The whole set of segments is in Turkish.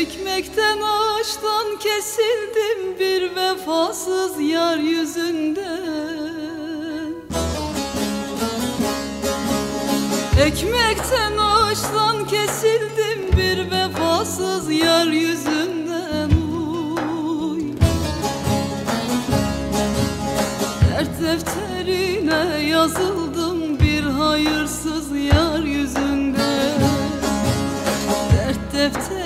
Çekmekten ağaçtan kesildim bir vefasız yar yüzünden Ekmekten ağaçtan kesildim bir vefasız yar yüzünden uy. Dert defterine yazıldım bir hayırsız yar yüzünden Dert defterine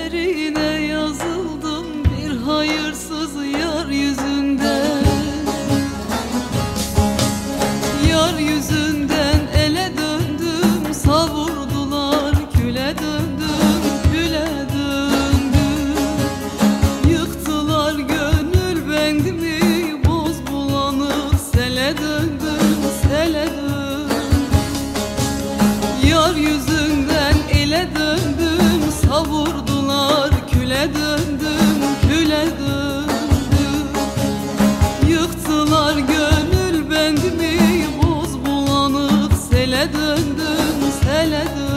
Yar yüzünden ele döndüm savurdular küle döndüm küle döndüm. Yıktılar gönül bendimi boz bulanık sele döndüm sele döndüm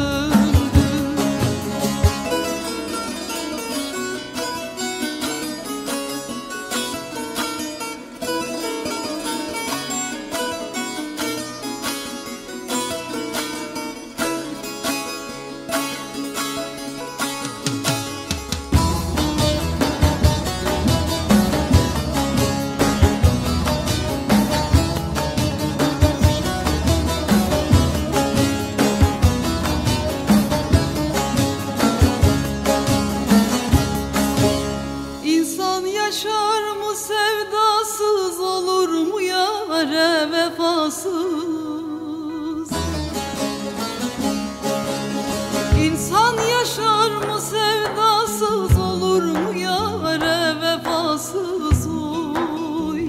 vefasız. İnsan yaşar mı sevdasız olur mu? Yare vefasız oy.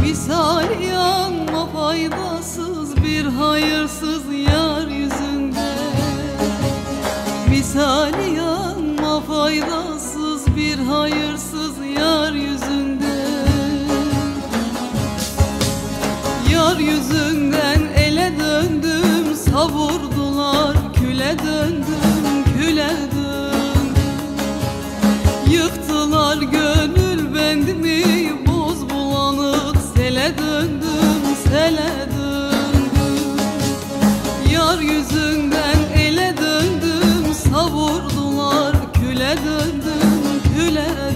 Misali yanma faydasız bir hayırsız yar yüzünden Misali vurdular küle döndüm küle döndüm. Yıktılar gönül bendimi boz bulanık sele döndüm sele döndüm. Yar yüzünden ele döndüm savurdular küle döndüm küle döndüm